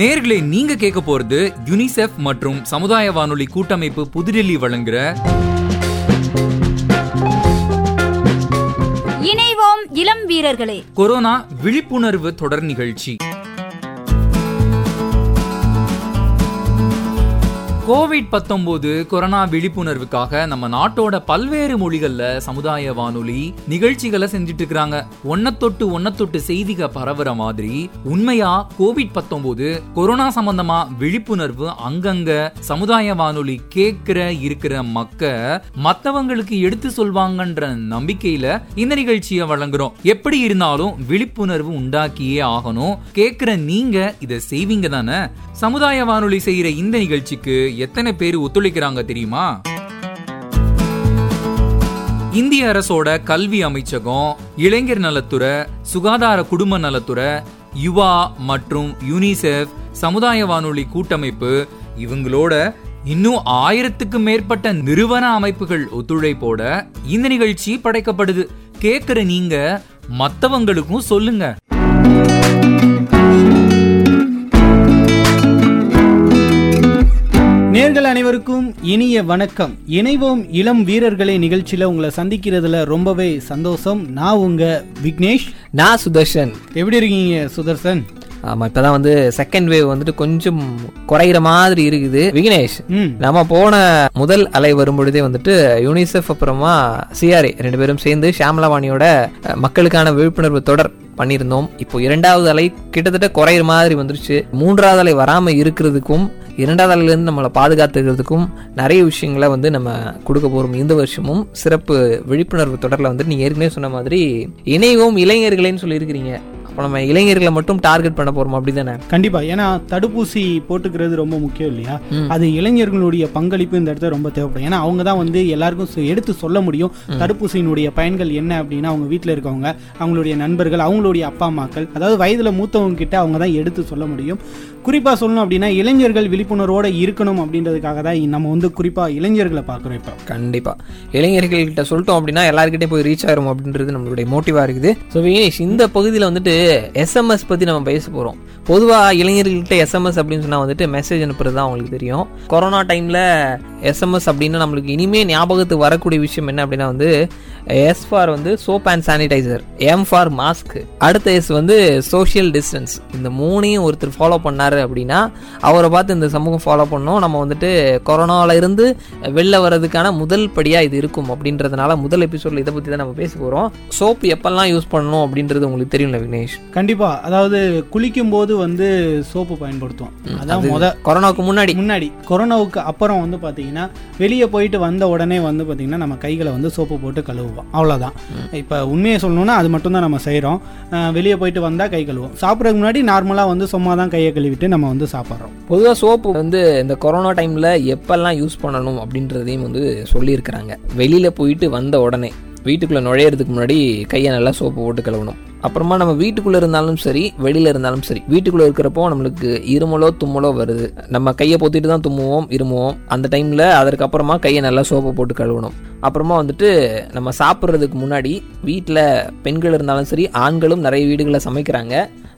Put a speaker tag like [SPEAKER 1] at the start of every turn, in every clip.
[SPEAKER 1] நேர்களே நீங்க கேட்க போறது யுனிசெஃப் மற்றும் சமுதாய வானொலி கூட்டமைப்பு புதுடெல்லி வழங்குற
[SPEAKER 2] இணைவோம் இளம் வீரர்களே.
[SPEAKER 1] கொரோனா விழிப்புணர்வு தொடர் நிகழ்ச்சி. கோவிட் பத்தொன்பது கொரோனா விழிப்புணர்வுக்காக நம்ம நாட்டோட பல்வேறு மொழிகள்ல சமுதாய வானொலி நிகழ்ச்சிகளை செஞ்சுட்டு இருக்காங்க ஒன்னத்தொட்டு ஒன்னத்தொட்டு செய்திக பரவுற மாதிரி உண்மையா கோவிட் பத்தொன்பது கொரோனா சம்பந்தமா விழிப்புணர்வு அங்கங்க சமுதாய வானொலி கேட்கிற இருக்கிற மக்க மத்தவங்களுக்கு எடுத்து சொல்வாங்கன்ற நம்பிக்கையில இந்த நிகழ்ச்சியை வழங்குறோம். எப்படி இருந்தாலும் விழிப்புணர்வு உண்டாக்கியே ஆகணும். கேட்கிற நீங்க இதை செய்வீங்க தானே? சமுதாய வானொலி செய்யற இந்த நிகழ்ச்சிக்கு எத்தனை பேர் ஒத்துழைக்கிறாங்க தெரியுமா? இந்திய அரசோட கல்வி அமைச்சகம் இளைஞர் நலத்துறை சுகாதார குடும்ப நலத்துறை யுவா மற்றும் யூனிசெஃப் சமுதாய வானொலி கூட்டமைப்பு இவங்களோட இன்னும் ஆயிரத்துக்கும் மேற்பட்ட நிறுவன அமைப்புகள் ஒத்துழைப்போட இந்த நிகழ்ச்சி படைக்கப்படுது. கேக்குற நீங்க மத்தவங்களுக்கும் சொல்லுங்க.
[SPEAKER 3] நேர்கள் அனைவருக்கும் இனிய வணக்கம். இணைவோம் இளம் வீரர்களே நிகழ்ச்சியில உங்களை சந்திக்கிறதுல ரொம்பவே சந்தோஷம். நான் உங்க விக்னேஷ்.
[SPEAKER 4] நான் சுதர்ஷன்.
[SPEAKER 3] எப்படி இருக்கீங்க சுதர்சன்
[SPEAKER 4] ஆமா இப்பதான் வந்து செகண்ட் வேவ் வந்துட்டு கொஞ்சம் குறையிற மாதிரி இருக்குது. விக்னேஷ் நம்ம போன முதல் அலை வரும் பொழுதே வந்துட்டு யூனிசெஃப் அப்புறமா சிஆர்ஏ ரெண்டு பேரும் சேர்ந்து ஷாமலாவாணியோட மக்களுக்கான விழிப்புணர்வு தொடர் பண்ணியிருந்தோம். இப்போ இரண்டாவது அலை கிட்டத்தட்ட குறையிற மாதிரி வந்துருச்சு. மூன்றாவது அலை வராம இருக்கிறதுக்கும் இரண்டாவது அலையிலேருந்து நம்மளை பாதுகாத்துக்கிறதுக்கும் நிறைய விஷயங்களை வந்து நம்ம கொடுக்க போகிறோம் இந்த வருஷமும். சிறப்பு விழிப்புணர்வு தொடரில் வந்து நீங்கள் ஏற்கனவே சொன்ன மாதிரி இணைவோம் இளைஞர்களேன்னு சொல்லியிருக்கிறீங்க. அப்போ நம்ம இளைஞர்களை மட்டும் டார்கெட் பண்ண போறோம் அப்படிதானே?
[SPEAKER 3] கண்டிப்பா. ஏன்னா தடுப்பூசி போட்டுக்கிறது ரொம்ப முக்கியம் இல்லையா. அது இளைஞர்களுடைய பங்களிப்பு இந்த இடத்துல ரொம்ப தேவைப்படும். ஏன்னா அவங்க தான் வந்து எல்லாருக்கும் எடுத்து சொல்ல முடியும் தடுப்பூசியினுடைய பயன்கள் என்ன அப்படின்னா அவங்க வீட்டில் இருக்கவங்க அவங்களுடைய நண்பர்கள் அவங்களுடைய அப்பா அம்மாக்கள் அதாவது வயதுல மூத்தவங்க கிட்ட அவங்க தான் எடுத்து சொல்ல முடியும். குறிப்பா சொல்லணும் அப்படின்னா இளைஞர்கள் விழிப்புணர்வோட இருக்கணும் அப்படின்றதுக்காக தான் நம்ம வந்து குறிப்பா இளைஞர்களை பார்க்குறோம் இப்போ.
[SPEAKER 4] கண்டிப்பா. இளைஞர்கள்கிட்ட சொல்லிட்டோம் அப்படின்னா எல்லாருக்கிட்டே போய் ரீச் ஆயிரும் அப்படின்றது நம்மளுடைய மோட்டிவா இருக்குது. ஸோ வினேஷ் இந்த பகுதியில் வந்துட்டு எஸ்எம்எஸ் பத்தி நம்ம பேச போகிறோம் பொதுவா இளைஞர்கள்ட்ட எஸ்எம்எஸ் அப்படின்னு சொன்னா வந்துட்டு மெசேஜ் அனுப்புறது தான் அவங்களுக்கு தெரியும். கொரோனா டைம்ல எஸ்எம்எஸ் அப்படின்னா நம்மளுக்கு இனிமேல் ஞாபகத்துக்கு வரக்கூடிய விஷயம் என்ன அப்படின்னா வந்து எஸ் ஃபார் வந்து soap and sanitiser M for mask அடுத்த எஸ் வந்து சோஷியல் டிஸ்டன்ஸ் இந்த மூணையும் ஒருத்தர் ஃபாலோ பண்ணாரு அப்படின்னா அவரை பார்த்து இந்த சமூகம் ஃபாலோ பண்ணோம். நம்ம வந்துட்டு கொரோனால இருந்து வெளில வர்றதுக்கான முதல் படியா இது இருக்கும் அப்படின்றதுனால முதல் எபிசோட்ல இதை பத்தி தான் நம்ம பேச போறோம். சோப் எப்பெல்லாம் யூஸ் பண்ணணும் அப்படின்றது உங்களுக்கு தெரியும்ல விக்னேஷ்?
[SPEAKER 3] கண்டிப்பா. அதாவது குளிக்கும் போது வந்து சோப்பு பயன்படுத்துவோம். அதான்
[SPEAKER 4] அது
[SPEAKER 3] முத
[SPEAKER 4] கொரோனாவுக்கு முன்னாடி.
[SPEAKER 3] முன்னாடி. கொரோனாவுக்கு அப்புறம் வந்து பார்த்தீங்கன்னா வெளியே போயிட்டு வந்த உடனே வந்து பார்த்தீங்கன்னா நம்ம கைகளை வந்து சோப்பு போட்டு கழுவுவோம். அவ்வளோதான் இப்போ உண்மையை சொல்லணும்னா அது மட்டும்தான் நம்ம செய்கிறோம் வெளியே போயிட்டு வந்தால் கை கழுவோம் சாப்பிட்றதுக்கு முன்னாடி நார்மலாக வந்து சும்மா தான் கையை கழுவிட்டு நம்ம வந்து சாப்பிட்றோம்.
[SPEAKER 4] பொதுவாக சோப்பு வந்து இந்த கொரோனா டைமில் எப்பெல்லாம் யூஸ் பண்ணணும் அப்படின்றதையும் வந்து சொல்லியிருக்கிறாங்க. வெளியில் போயிட்டு வந்த உடனே வீட்டுக்குள்ளே நுழையிறதுக்கு முன்னாடி கையை நல்லா சோப்பு போட்டு கழுவணும். அப்புறமா நம்ம வீட்டுக்குள்ளே இருந்தாலும் சரி வெளியில் இருந்தாலும் சரி வீட்டுக்குள்ளே இருக்கிறப்போ நம்மளுக்கு இருமலோ தும்மலோ வருது. நம்ம கையை பொத்திட்டு தான் தும்முவோம் இருமுவோம். அந்த டைமில் அதற்கப்புறமா கையை நல்லா சோப்பை போட்டு கழுவணும். அப்புறமா வந்துட்டு நம்ம சாப்பிட்றதுக்கு முன்னாடி வீட்டில் பெண்கள் இருந்தாலும் சரி ஆண்களும் நிறைய வீடுகளில் சமைக்கிறாங்க.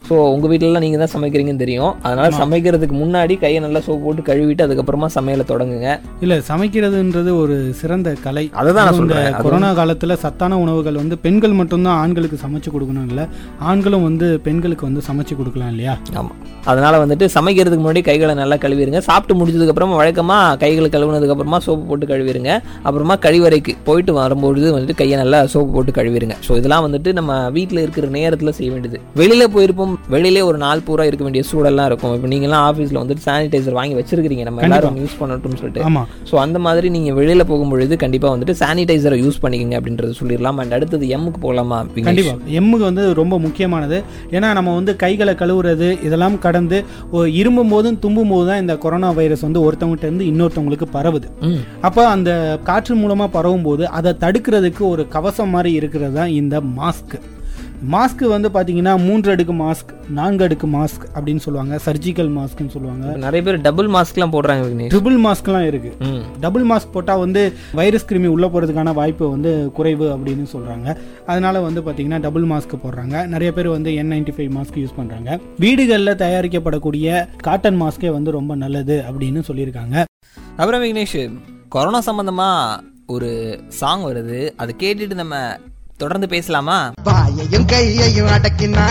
[SPEAKER 4] ஸோ உங்கள் வீட்டிலலாம் நீங்கள் தான் சமைக்கிறீங்கன்னு தெரியும். அதனால் சமைக்கிறதுக்கு முன்னாடி கையை நல்லா சோப்பு போட்டு கழுவிட்டு அதுக்கப்புறமா சமையலை தொடங்குங்க.
[SPEAKER 3] இல்லை சமைக்கிறதுன்றது ஒரு சிறந்த கலை.
[SPEAKER 4] அதுதான் நான்
[SPEAKER 3] அதுவும் இந்த
[SPEAKER 4] சொல்றேன். அது
[SPEAKER 3] கொரோனா காலத்தில் சத்தான உணவுகள் வந்து பெண்கள் மட்டும்தான் ஆண்களுக்கு சமைச்சு கொடுக்கணும் இல்லை ஆண்களும் வந்து பெண்களுக்கு வந்து சமைச்சு கொடுக்கலாம் இல்லையா?
[SPEAKER 4] ஆமாம் அதனால் வந்துட்டு சமைக்கிறதுக்கு முன்னாடி கைகளை நல்லா கழுவிடுங்க சாப்பிட்டு முடிச்சதுக்கப்புறமா வழக்கமாக கைகளை கழுவுனதுக்கப்புறமா சோப்பு போட்டு கழுவிடுங்க அப்புறமா கழிவறைக்கு போயிட்டு வரும்பொழுது வந்துட்டு கையை நல்லா சோப்பு போட்டு கழுவிடுங்க ஸோ இதெல்லாம் வந்துட்டு நம்ம வீட்டில் இருக்கிற நேரத்தில் செய்ய வேண்டியது. வெளியில் போயிருப்போம் வெளியிலே ஒரு நாள் பூரா இருக்க வேண்டிய சூழல்லாம் இருக்கும். இப்போ நீங்களாம் ஆஃபீஸில் வந்துட்டு சானிடைசர் வாங்கி வச்சிருக்கிறீங்க. நம்ம எல்லாரும் யூஸ் பண்ணட்டும்னு சொல்லிட்டு. ஸோ அந்த மாதிரி நீங்கள் வெளியில் போகும்பொழுது கண்டிப்பாக வந்துட்டு சானிடைசரை யூஸ் பண்ணிக்கங்க அப்படின்றது சொல்லிடலாம். அண்ட் அடுத்தது எம்முக்கு போகலாமா விக்னேஷ்?
[SPEAKER 3] கண்டிப்பா. எம்முக்கு வந்து ரொம்ப முக்கியமானது. ஏன்னா நம்ம வந்து கைகளை கழுவுறது இதெல்லாம் கடந்து இருமும் போதும் தும்பும் போது தான் இந்த கொரோனா வைரஸ் வந்து ஒருத்தவங்ககிட்ட இருந்து இன்னொருத்தவங்களுக்கு பரவுது. அப்போ அந்த காற்று மூலமா பரவும் போது அதை தடுக்கிறதுக்கு ஒரு கவசம் மாதிரி இருக்கிறது தான் இந்த மாஸ்க் மாஸ்க் வந்து பாத்தீங்கன்னா மூன்று அடுக்கு மாஸ்க் நான்கு அடுக்கு மாஸ்க் அப்படின்னு சொல்லுவாங்க. சர்ஜிக்கல் மாஸ்க்னு சொல்லுவாங்க.
[SPEAKER 4] நிறைய பேர் டபுள் மாஸ்க்லாம் போடுறாங்க
[SPEAKER 3] ட்ரிபிள் மாஸ்க்லாம் இருக்கு. டபுள் மாஸ்க் போட்டால் வந்து வைரஸ் கிருமி உள்ளே போகிறதுக்கான வாய்ப்பு வந்து குறைவு அப்படின்னு சொல்கிறாங்க அதனால வந்து பார்த்தீங்கன்னா டபுள் மாஸ்க் போடுறாங்க. நிறைய பேர் வந்து N ninety five mask use பண்ணுறாங்க வீடுகளில் தயாரிக்கப்படக்கூடிய காட்டன் மாஸ்கே வந்து ரொம்ப நல்லது அப்படின்னு சொல்லியிருக்காங்க.
[SPEAKER 4] அப்புறம் விக்னேஷ் கொரோனா சம்பந்தமா ஒரு சாங் வருது. அதை கேட்டுட்டு நம்ம தொடர்ந்து பேசலாமா?
[SPEAKER 5] வாயையும் கையையும் அடக்கினா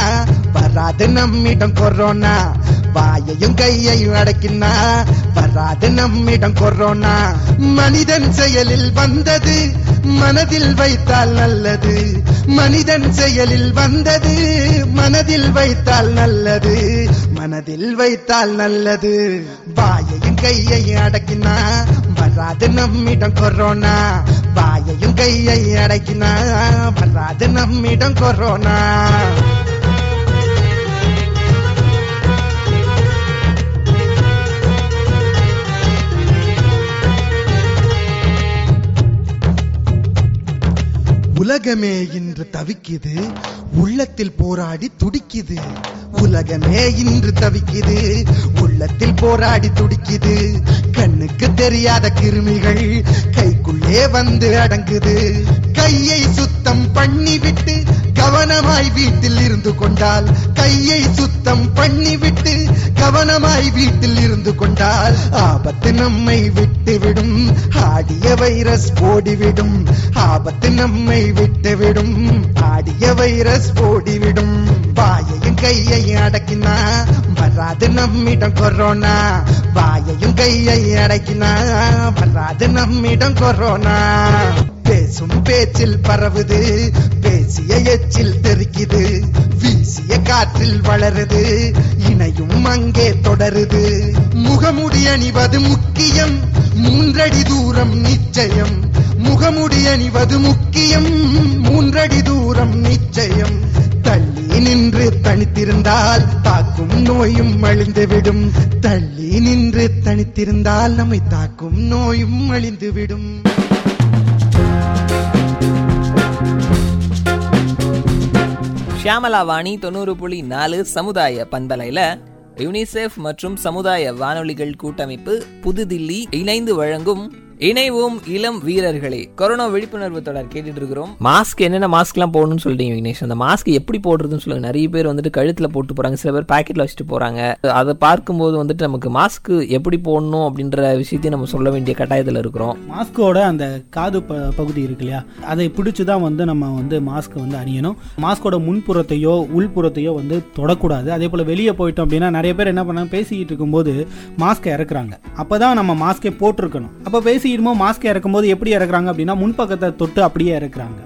[SPEAKER 5] வராது நம்மிடம் கொரோனா. வாயையும் கையையும் அடக்கினா வராது நம்மிடம் கொரோனா. மனிதன் செயலில் வந்தது மனதில் வைத்தால் நல்லது. மனிதன் செயலில் வந்தது மனதில் வைத்தால் நல்லது. மனதில் வைத்தால் நல்லது. வாயையும் கையையும் அடக்கினா வராது நம்மிடம் கொரோனா வாயையும் கையை அடக்கினா வராது நம்மிடம் கொரோனா உலகமே இன்று தவிக்குது உள்ளத்தில் போராடி துடிக்குது. உலகமே இன்று தவிக்குது. உள்ளத்தில் போராடி துடிக்குது. கண்ணுக்கு தெரியாத கிருமிகள் கைக்குள்ளே வந்து அடங்குது. கையை சுத்தம் பண்ணிவிட்டு கவனமாய் வீட்டில் இருந்து கொண்டால் கையை சுத்தம் பண்ணிவிட்டு கவனமாய் வீட்டில் இருந்து கொண்டால் ஆபத்து நம்மை விட்டுவிடும். ஆடிய வைரஸ் ஓடிவிடும். ஆபத்து நம்மை விட்டுவிடும். ஆடிய வைரஸ் ஓடிவிடும். வாயையும் கையை அடக்கினா வராது நம்மிடம் கொரோனா வாயையும் கையை அடக்கினா வராது நம்மிடம் கொரோனா பேசும் பேச்சில் பரவுது பேசிய எச்சில் தெரிக்குது வீசிய காற்றில் வளருது இணையும் அங்கே தொடருது. முகமுடி அணிவது முக்கியம் மூன்றடி தூரம் நிச்சயம். முகமுடி அணிவது முக்கியம் மூன்றடி தூரம் நிச்சயம். தள்ளி நின்று தனித்திருந்தால் தாக்கும் நோயும் அழிந்துவிடும் தள்ளி நின்று தனித்திருந்தால் நம்மை தாக்கும் நோயும் அழிந்துவிடும்
[SPEAKER 4] ஷியாமலா வாணி தொண்ணூறு புள்ளி நாலு சமுதாய பண்பலையில யுனிசெஃப் மற்றும் சமுதாய வானொலிகள் கூட்டமைப்பு புதுதில்லி இணைந்து வழங்கும் இணைவோம் இளம் வீரர்களே. கொரோனா விழிப்புணர்வு தொடர் கேட்டுட்டு இருக்கிறோம் மாஸ்க் என்னென்ன மாஸ்க்லாம் போடணும்னு சொல்லிட்டீங்க விக்னேஷ்? அந்த மாஸ்க் எப்படி போடுறதுன்னு சொல்லுங்க. நிறைய பேர் வந்துட்டு கழுத்துல போட்டு போறாங்க. சில பேர் பாக்கெட்ல வச்சுட்டு போறாங்க. அதை பார்க்கும்போது வந்துட்டு நமக்கு மாஸ்க் எப்படி போடணும் அப்படின்ற விஷயத்தையும் நம்ம சொல்ல வேண்டிய கட்டாயத்துல இருக்கிறோம்.
[SPEAKER 3] மாஸ்கோட அந்த காது ப பகுதி இருக்கு இல்லையா? அதை பிடிச்சு தான் வந்து நம்ம வந்து மாஸ்க் வந்து அணியணும். மாஸ்கோட முன்புறத்தையோ உள்புறத்தையோ வந்து தொடக்கூடாது. அதே போல் வெளியே போயிட்டோம் அப்படின்னா நிறைய பேர் என்ன பண்ணாங்க? பேசிக்கிட்டு இருக்கும்போது மாஸ்க்கை இறக்குறாங்க. அப்போ தான் நம்ம மாஸ்கை போட்டிருக்கணும். அப்போ இருமோ மாஸ்க் இறக்கும்போது எப்படி இறக்குறாங்க அப்படின்னா முன்பக்கத்தை தொட்டு அப்படியே இறக்குறாங்க.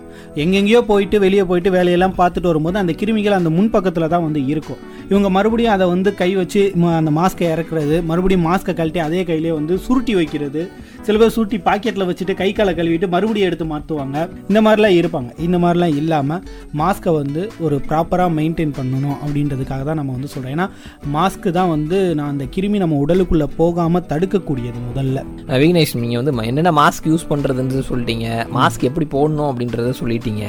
[SPEAKER 3] எங்கெங்கேயோ போயிட்டு வெளியே போயிட்டு வேலையெல்லாம் பார்த்துட்டு வரும்போது அந்த கிருமிகள் அந்த முன்பக்கத்தில் தான் வந்து இருக்கும். இவங்க மறுபடியும் அதை வந்து கை வச்சு அந்த மாஸ்க்கை இறக்குறது மறுபடியும் மாஸ்க்கை கழட்டி அதே கையிலே வந்து சுருட்டி வைக்கிறது. சில பேர் சுருட்டி பாக்கெட்டில் வச்சுட்டு கை காலை கழுவிட்டு மறுபடியும் எடுத்து மாற்றுவாங்க. இந்த மாதிரிலாம் இருப்பாங்க. இந்த மாதிரிலாம் இல்லாமல் மாஸ்க்கை வந்து ஒரு ப்ராப்பராக மெயின்டைன் பண்ணணும் அப்படின்றதுக்காக தான் நம்ம வந்து சொல்கிறோம் ஏன்னா மாஸ்க்கு தான் வந்து நான் அந்த கிருமி நம்ம உடலுக்குள்ளே போகாமல் தடுக்கக்கூடியது முதல்ல.
[SPEAKER 4] விக்னேஷ் நீங்கள் வந்து என்னென்ன மாஸ்க் யூஸ் பண்ணுறதுன்னு சொல்லிட்டீங்க? மாஸ்க் எப்படி போடணும் அப்படின்றத சொல்லிட்டீங்க.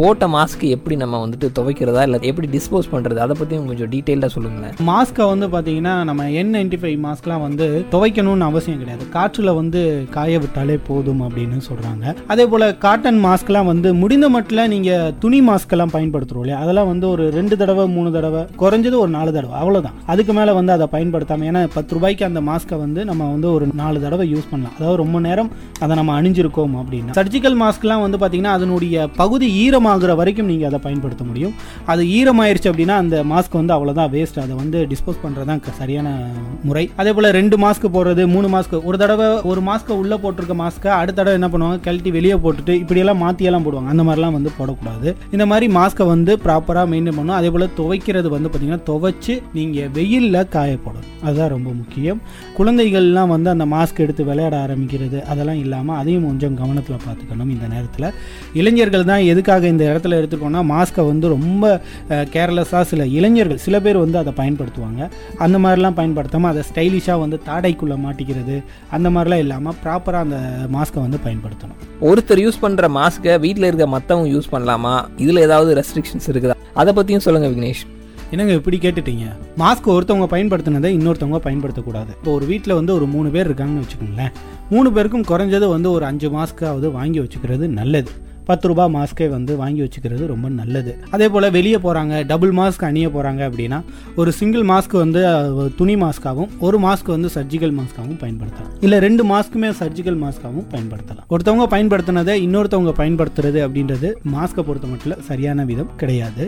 [SPEAKER 4] போட்ட மாஸ்க் எப்படி நம்ம வந்துட்டு துவைக்கிறதா இல்லை எப்படி டிஸ்போஸ் பண்ணுறது அதை பற்றி கொஞ்சம் டீட்டெயிலாக சொல்லுங்களேன்.
[SPEAKER 3] மாஸ்க்கை வந்து பார்த்தீங்கன்னா நம்ம என் நைன்டி ஃபைவ் மாஸ்க்லாம் வந்து துவைக்கணும்னு அவசியம் கிடையாது. காற்றில் வந்து காய விட்டாலே போதும் அப்படின்னு சொல்கிறாங்க அதே போல் காட்டன் மாஸ்க்லாம் வந்து முடிந்த மட்டில் நீங்கள் துணி மாஸ்க்கெல்லாம் பயன்படுத்துகிறோம் இல்லையா? அதெல்லாம் வந்து ஒரு ரெண்டு தடவை மூணு தடவை குறைஞ்சது ஒரு நாலு தடவை அவ்வளோதான் அதுக்கு மேலே வந்து அதை பயன்படுத்தாமல் ஏன்னா பத்து ரூபாய்க்கு அந்த மாஸ்க்கை வந்து நம்ம வந்து ஒரு நாலு தடவை யூஸ் பண்ணலாம். அதாவது ரொம்ப நேரம் அதை நம்ம அணிஞ்சிருக்கோம் அப்படின்னா. சர்ஜிக்கல் மாஸ்க்லாம் வந்து பார்த்தீங்கன்னா அதனுடைய பகுதி ஈரமாகிற வரைக்கும் நீங்கள் அதை பயன்படுத்த முடியும். அது ஈரமாயிருச்சு அப்படின்னா அந்த மாஸ்க் வந்து அவ்வளோதான் வேஸ்ட் அதை வந்து டிஸ்போஸ் பண்ணுறது தான் க- சரியான முறை. அதே போல் ரெண்டு மாஸ்க் போடுறது மூணு மாஸ்க் ஒரு தடவை ஒரு மாஸ்க்கை உள்ளே போட்டிருக்க மாஸ்க்கை அடுத்த தடவை என்ன பண்ணுவாங்க? கழட்டி வெளியே போட்டுட்டு இப்படியெல்லாம் மாற்றியெல்லாம் போடுவாங்க. அந்த மாதிரிலாம் வந்து போடக்கூடாது. இந்த மாதிரி மாஸ்க்கை வந்து ப்ராப்பராக மெயின்டைன் பண்ணணும். அதே போல் துவைக்கிறது வந்து பார்த்தீங்கன்னா துவைச்சு நீங்கள் வெயிலில் காய அதுதான் ரொம்ப முக்கியம். குழந்தைகள்லாம் வந்து அந்த மாஸ்க் எடுத்து விளையாட ஆரம்பிக்கிறது அதெல்லாம் இல்லாமல் அதையும் கொஞ்சம் கவனத்தில் பார்த்துக்கணும் இந்த நேரத்தில். இளைஞர்கள் தான் எதுக்காக இந்த இடத்துல எடுத்துக்கோன்னா மாஸ்க்கை வந்து ரொம்ப கேர்லெஸ்ஸாக சில இளைஞர்கள் சில பேர் வந்து அதை பயன்படுத்துவாங்க. அந்த மாதிரிலாம் பயன்படுத்தாமல் அதை ஸ்டைலிஷாக வந்து தாடைக்குள்ளே மாட்டிக்கிறது அந்த மாதிரிலாம் இல்லாமல் ப்ராப்பராக அந்த மாஸ்க்கை வந்து பயன்படுத்தணும்.
[SPEAKER 4] ஒருத்தர் யூஸ் பண்ற மாஸ்க்கை வீட்டில் இருக்க மற்றவங்க யூஸ் பண்ணலாமா? இதுல ஏதாவது ரெஸ்ட்ரிக்ஷன்ஸ் இருக்குதா? அதை பத்தியும் சொல்லுங்க விக்னேஷ்.
[SPEAKER 3] என்னங்க இப்படி கேட்டுட்டீங்க? மாஸ்க் ஒருத்தவங்க பயன்படுத்தினதை இன்னொருத்தவங்க பயன்படுத்தக்கூடாது. இப்போ ஒரு வீட்டில் வந்து ஒரு மூணு பேர் இருக்காங்கன்னு வச்சுக்கோங்களேன். மூணு பேருக்கும் குறைஞ்சது வந்து ஒரு அஞ்சு மாஸ்க்காவது வாங்கி வச்சுக்கிறது நல்லது. பத்து ரூபாய் மாஸ்க்கே வந்து வாங்கி வச்சுக்கிறது ரொம்ப நல்லது. அதே போல் வெளியே போகிறாங்க டபுள் மாஸ்க் அணிய போகிறாங்க அப்படின்னா ஒரு சிங்கிள் மாஸ்க் வந்து துணி மாஸ்க்காகவும் ஒரு மாஸ்க் வந்து சர்ஜிக்கல் மாஸ்க்காகவும் பயன்படுத்தலாம். இல்லை ரெண்டு மாஸ்க்குமே சர்ஜிக்கல் மாஸ்க்காகவும் பயன்படுத்தலாம். ஒருத்தவங்க பயன்படுத்தினதை இன்னொருத்தவங்க பயன்படுத்துறது அப்படின்றது மாஸ்க்கை பொறுத்த மட்டும் சரியான விதம் கிடையாது.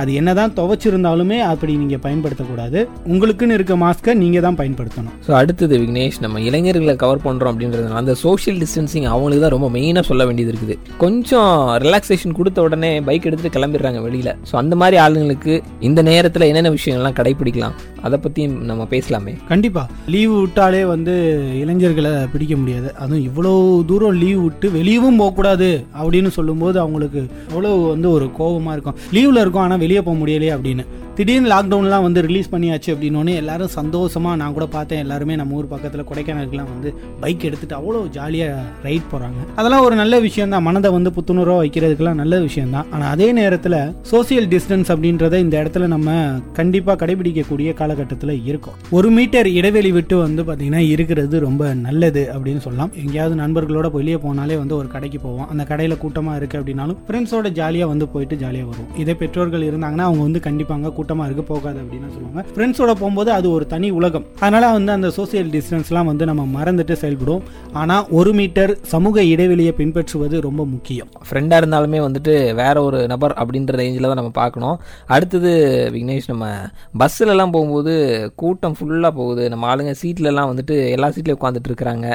[SPEAKER 3] அது என்னதான் துவைச்சிருந்தாலுமே அப்படி நீங்கள் பயன்படுத்தக்கூடாது. உங்களுக்குன்னு இருக்க மாஸ்க்கை நீங்கள் தான் பயன்படுத்தணும்.
[SPEAKER 4] ஸோ அடுத்தது விக்னேஷ் நம்ம இளைஞர்களை கவர் பண்ணுறோம் அப்படின்றதுனால அந்த சோஷியல் டிஸ்டன்சிங் அவங்களுக்கு தான் ரொம்ப மெயினாக சொல்ல வேண்டியது இருக்குது. கொஞ்சம் ரிலாக்ஸேஷன் கொடுத்த உடனே பைக் எடுத்துட்டு கிளம்பிடுறாங்க வெளியில். ஸோ அந்த மாதிரி ஆளுங்களுக்கு இந்த நேரத்தில் என்னென்ன விஷயங்கள்லாம் கடைபிடிக்கலாம் அதை பற்றியும் நம்ம பேசலாமே.
[SPEAKER 3] கண்டிப்பா. லீவு விட்டாலே வந்து இளைஞர்களை பிடிக்க முடியாது. அதுவும் இவ்வளோ தூரம் லீவ் விட்டு வெளியவும் போகக்கூடாது அப்படின்னு சொல்லும்போது அவங்களுக்கு அவ்வளோ வந்து ஒரு கோபமாக இருக்கும். லீவில் இருக்கும் ஆனால் வெளியே போக முடியலையே அப்படின்னு. திடீர்னு லாக்டவுன்லாம் வந்து ரிலீஸ் பண்ணியாச்சு அப்படின்னோடனே எல்லாரும் சந்தோஷமாக நான் கூட பார்த்தேன். எல்லாருமே நம்ம ஊர் பக்கத்தில் கொடைக்கானலுக்குலாம் வந்து பைக் எடுத்துகிட்டு அவ்வளோ ஜாலியாக ரைட் போகிறாங்க அதெல்லாம் ஒரு நல்ல விஷயம் தான் மனதை வந்து புத்துணர்வாக வைக்கிறதுக்கெல்லாம் நல்ல விஷயம் தான் ஆனால் அதே நேரத்தில் சோசியல் டிஸ்டன்ஸ் அப்படின்றத இந்த இடத்துல நம்ம கண்டிப்பாக கடைபிடிக்கக்கூடிய காலகட்டத்தில் இருக்கும். ஒரு மீட்டர் இடைவெளி விட்டு வந்து பார்த்தீங்கன்னா இருக்கிறது ரொம்ப நல்லது அப்படின்னு சொல்லலாம். எங்கேயாவது நண்பர்களோட வெளியே போனாலே வந்து ஒரு கடைக்கு போவோம். அந்த கடையில் கூட்டமாக இருக்குது அப்படின்னாலும் ஃப்ரெண்ட்ஸோட ஜாலியாக வந்து போயிட்டு ஜாலியாக வருவோம். இதே பெற்றோர்கள் இருந்தாங்கன்னா அவங்க வந்து கண்டிப்பாங்க கூட்டமாக இருக்குது போகாது அப்படின்னு சொல்லுவாங்க. ஃப்ரெண்ட்ஸோட போகும்போது அது ஒரு தனி உலகம். அதனால் வந்து அந்த சோசியல் டிஸ்டன்ஸ்லாம் வந்து நம்ம மறந்துட்டு செயல்படுவோம். ஆனால் ஒரு மீட்டர் சமூக இடைவெளியை பின்பற்றுவது ரொம்ப முக்கியம்.
[SPEAKER 4] ஃப்ரெண்டாக இருந்தாலுமே வந்துட்டு வேற ஒரு நபர் அப்படின்ற ரேஞ்சில் தான் நம்ம பார்க்கணும். அடுத்தது விக்னேஷ் நம்ம பஸ்ஸிலலாம் போகும்போது கூட்டம் ஃபுல்லாக போகுது. நம்ம ஆளுங்க சீட்லலாம் வந்துட்டு எல்லா சீட்லேயும் உட்காந்துட்டு இருக்கிறாங்க.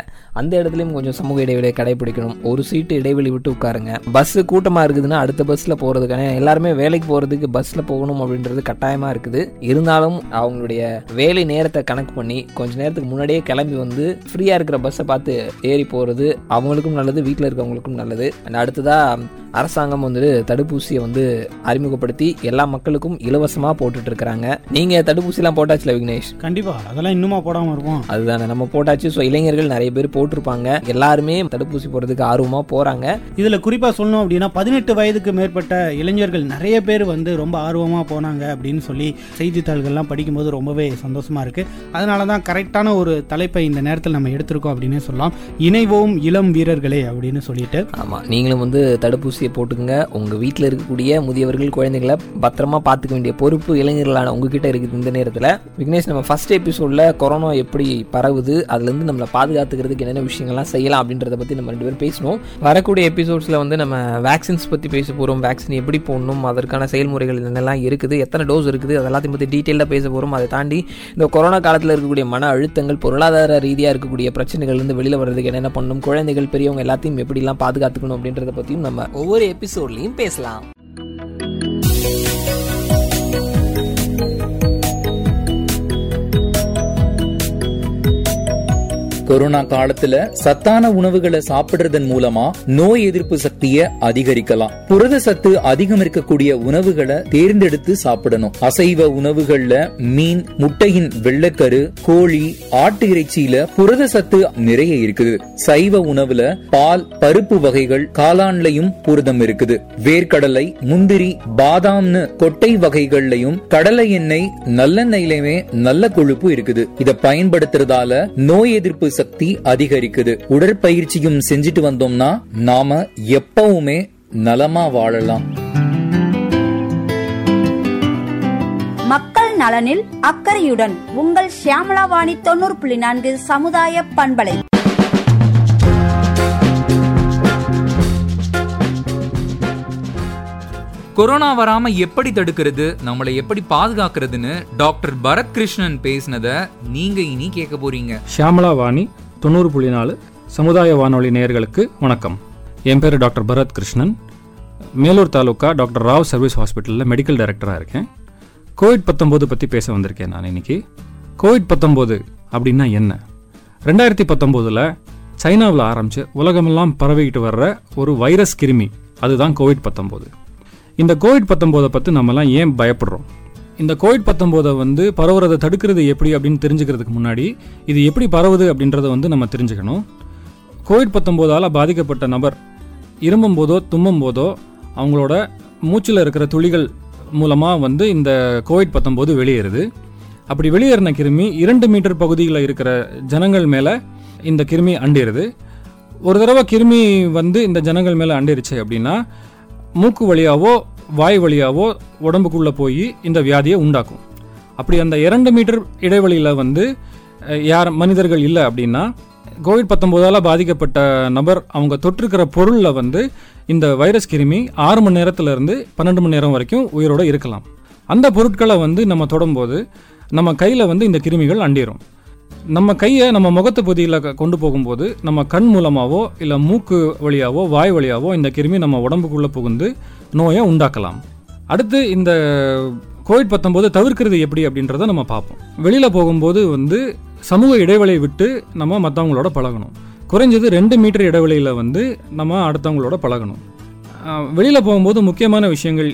[SPEAKER 4] அந்த இடத்துலையும் கொஞ்சம் சமூக இடைவெளியை கடைபிடிக்கணும். ஒரு சீட்டு இடைவெளி விட்டு உட்காருங்க. பஸ்ஸு கூட்டமாக இருக்குதுன்னா அடுத்த பஸ்ஸில் போகிறதுக்கான எல்லாருமே வேலைக்கு போகிறதுக்கு பஸ்ஸில் போகணும் அப்படின்றது கட்டாயமாக இருக்குது. இருந்தாலும் அவங்களுடைய வேலை நேரத்தை கணக்கு பண்ணி கொஞ்ச நேரத்துக்கு முன்னாடியே கிளம்பி வந்து ஃப்ரீயாக இருக்கிற பஸ்ஸை பார்த்து ஏறி போகிறது அவங்களுக்கும் நல்லது வீட்டில் இருக்கவங்களுக்கும் நல்லது. அண்ட் அடுத்ததாக அரசாங்கம் வந்துட்டு தடுப்பூசியை வந்து அறிமுகப்படுத்தி எல்லா மக்களுக்கும் இலவசமாக போட்டுட்டு இருக்கிறாங்க நீங்கள் தடுப்பூசிலாம் போட்டாச்சுல விக்னேஷ்?
[SPEAKER 3] கண்டிப்பா. அதெல்லாம் இன்னுமா போடாமல் இருப்போம்.
[SPEAKER 4] அதுதானே. நம்ம போட்டாச்சு. ஸோ இளைஞர்கள் நிறைய பேர் போட்டிருப்பாங்க. எல்லாருமே தடுப்பூசி போடுறதுக்கு ஆர்வமாக போகிறாங்க
[SPEAKER 3] இதுல குறிப்பா சொல்லணும் அப்படின்னா பதினெட்டு வயதுக்கு மேற்பட்ட இளைஞர்கள் நிறைய பேர் வந்து ரொம்ப ஆர்வமா போனாங்க அப்படின்னு சொல்லி செய்தித்தாள்கள்லாம் படிக்கும்போது ரொம்பவே சந்தோஷமா இருக்கு. அதனால தான் கரெக்டான ஒரு தலைப்பை இந்த நேரத்தில் நம்ம எடுத்திருக்கோம் அப்படின்னு சொல்லலாம். இணைவோம் இளம் வீரர்களே அப்படின்னு சொல்லிட்டு.
[SPEAKER 4] ஆமாம் நீங்களும் வந்து தடுப்பூசியை போட்டுக்கங்க. உங்கள் வீட்டில் இருக்கக்கூடிய முதியவர்கள் குழந்தைங்களை பத்திரமா பார்த்துக்க வேண்டிய பொறுப்பு இளைஞர்களான உங்ககிட்ட இருக்குது இந்த நேரத்தில். விக்னேஷ் நம்ம ஃபர்ஸ்ட் எபிசோடில் கொரோனா எப்படி பரவுது அதுலேருந்து நம்மளை பாதுகாத்துக்கிறதுக்கு என்னென்ன விஷயங்கள்லாம் செய்யலாம் அப்படின்றத பற்றி நம்ம ரெண்டு பேரும் பேசணும் வரக்கூடிய எபிசோட்ஸில் வந்து நம்ம வேக்சின்ஸ் பற்றி பேச போகிறோம் வேக்சின் எப்படி போடணும் அதற்கான செயல்முறைகள் என்னெல்லாம் இருக்குது எத்தனை டோஸ் இருக்குது அதெல்லாத்தையும் பற்றி டீட்டெயிலாக பேச போகிறோம் அதை தாண்டி இந்த கொரோனா காலத்தில் இருக்கக்கூடிய மன அழுத்தங்கள் பொருளாதார ரீதியாக இருக்கக்கூடிய பிரச்சனைகள்லேருந்து வெளியில் வர்றதுக்கு என்னென்ன பண்ணணும் குழந்தைகள் பெரியவங்க எல்லாத்தையும் எப்படிலாம் பாதுகாத்துக்கணும் அப்படின்றத பற்றியும் நம்ம ஒவ்வொரு எபிசோட்லையும் பேசலாம்.
[SPEAKER 1] கொரோனா காலத்துல சத்தான உணவுகளை சாப்பிடுறதன் மூலமா நோய் எதிர்ப்பு சக்தியை அதிகரிக்கலாம். புரத சத்து அதிகம் இருக்கக்கூடிய உணவுகளை தேர்ந்தெடுத்து சாப்பிடணும். அசைவ உணவுகள்ல மீன் முட்டையின் வெள்ளைக்கரு கோழி ஆட்டு இறைச்சியில புரத சத்து நிறைய இருக்குது. சைவ உணவுல பால் பருப்பு வகைகள் காளான்லயும் புரதம் இருக்குது. வேர்க்கடலை முந்திரி பாதாம்னு கொட்டை வகைகள்லயும் கடலை எண்ணெய் நல்லெண்ணெயிலுமே நல்ல கொழுப்பு இருக்குது. இத பயன்படுத்துறதால நோய் எதிர்ப்பு சக்தி அதிகரிக்குது. உடற்பயிற்சியும் செஞ்சுட்டு வந்தோம்னா நாம எப்பவுமே நலமா வாழலாம்.
[SPEAKER 2] மக்கள் நலனில் அக்கறையுடன் உங்கள் ஷியாமலாவாணி தொண்ணூறு புள்ளி நான்கு சமுதாய பண்பலை
[SPEAKER 1] கொரோனா வராம எப்படி தடுக்கிறது நம்மளை எப்படி பாதுகாக்கிறதுன்னு டாக்டர் பரத் கிருஷ்ணன் பேசினத நீங்க இனி கேட்க போறீங்க.
[SPEAKER 6] ஷியாமலா வாணி தொண்ணூறு புள்ளி நாலு சமுதாய வானொலி நேயர்களுக்கு வணக்கம். என் பேர் doctor Bharat Krishnan Melur taluka doctor Rao service ஹாஸ்பிட்டலில் மெடிக்கல் டைரக்டராக இருக்கேன். கோவிட் பத்தொம்போது பற்றி பேச வந்திருக்கேன் நான் இன்னைக்கு. கோவிட் பத்தொம்போது அப்படின்னா என்ன? ரெண்டாயிரத்தி பத்தொம்போதில் சைனாவில் ஆரம்பித்து உலகமெல்லாம் பரவிக்கிட்டு வர்ற ஒரு வைரஸ் கிருமி அதுதான் கோவிட் பத்தொம்போது இந்த கோவிட் பத்தொம்போதை பற்றி நம்மலாம் ஏன் பயப்படுறோம்? இந்த கோவிட் பத்தொம்போதை வந்து பரவுறதை தடுக்கிறது எப்படி அப்படின்னு தெரிஞ்சுக்கிறதுக்கு முன்னாடி இது எப்படி பரவுது அப்படின்றத வந்து நம்ம தெரிஞ்சுக்கணும். கோவிட் பத்தொம்போதால் பாதிக்கப்பட்ட நபர் இருமும் போதோ தும்மும் போதோ அவங்களோட மூச்சில் இருக்கிற துளிகள் மூலமாக வந்து இந்த கோவிட் பத்தொம்போது வெளியேறுது. அப்படி வெளியேறின கிருமி இரண்டு மீட்டர் பகுதியில் இருக்கிற ஜனங்கள் மேலே இந்த கிருமி அண்டிடுது ஒரு தடவை கிருமி வந்து இந்த ஜனங்கள் மேலே அண்டிருச்சு அப்படின்னா மூக்கு வழியாவோ வாய் வழியாவோ உடம்புக்குள்ளே போய் இந்த வியாதியை உண்டாக்கும். அப்படி அந்த இரண்டு மீட்டர் இடைவெளியில் வந்து யார் மனிதர்கள் இல்லை அப்படின்னா கோவிட் பத்தொம்போதால் பாதிக்கப்பட்ட நபர் அவங்க தொற்றுக்கிற பொருளில் வந்து இந்த வைரஸ் கிருமி ஆறு மணி நேரத்துலேருந்து பன்னெண்டு மணி நேரம் வரைக்கும் உயிரோடு இருக்கலாம். அந்த பொருட்களை வந்து நம்ம தொடும்போது நம்ம கையில் வந்து இந்த கிருமிகள் அண்டிரும். நம்ம கையை நம்ம முகத்து பகுதியில் க- கொண்டு போகும்போது நம்ம கண் மூலமாகவோ இல்லை மூக்கு வழியாவோ வாய் வழியாவோ இந்த கிருமி நம்ம உடம்புக்குள்ளே புகுந்து நோயை உண்டாக்கலாம். அடுத்து இந்த கோவிட் பத்தொம்போது தவிர்க்கிறது எப்படி அப்படின்றத நம்ம பார்ப்போம். வெளியில் போகும்போது வந்து சமூக இடைவெளியை விட்டு நம்ம மற்றவங்களோட பழகணும். குறைஞ்சது ரெண்டு மீட்டர் இடைவெளியில் வந்து நம்ம அடுத்தவங்களோட பழகணும். வெளியில் போகும்போது முக்கியமான விஷயங்கள்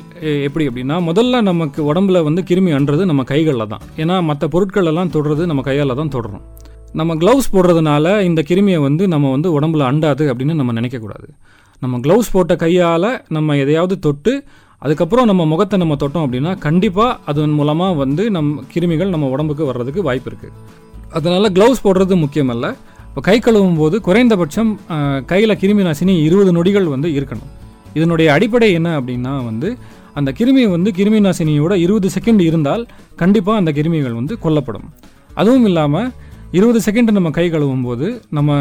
[SPEAKER 6] எப்படி அப்படின்னா முதல்ல நமக்கு உடம்புல வந்து கிருமி அன்றது நம்ம கைகளில் தான். ஏன்னா மற்ற பொருட்கள் எல்லாம் தொடுறது நம்ம கையால் தான் தொடுறோம். நம்ம க்ளவுஸ் போடுறதுனால இந்த கிருமியை வந்து நம்ம வந்து உடம்புல அண்டாது அப்படின்னு நம்ம நினைக்கக்கூடாது. நம்ம க்ளவுஸ் போட்ட கையால் நம்ம எதையாவது தொட்டு அதுக்கப்புறம் நம்ம முகத்தை நம்ம தொட்டோம் அப்படின்னா கண்டிப்பாக அதன் மூலமாக வந்து நம் கிருமிகள் நம்ம உடம்புக்கு வர்றதுக்கு வாய்ப்பு இருக்குது அதனால் க்ளவுஸ் போடுறது முக்கியமல்ல. இப்போ கை கழுவும் போது குறைந்தபட்சம் கையில் கிருமி நாசினி இருபது நொடிகள் வந்து இருக்கணும். இதனுடைய அடிப்படை என்ன அப்படின்னா வந்து அந்த கிருமி வந்து கிருமி நாசினியோட இருபது செகண்ட் இருந்தால் கண்டிப்பாக அந்த கிருமிகள் வந்து கொல்லப்படும். அதுவும் இல்லாமல் இருபது செகண்ட் நம்ம கை கழுவும் போது நம்ம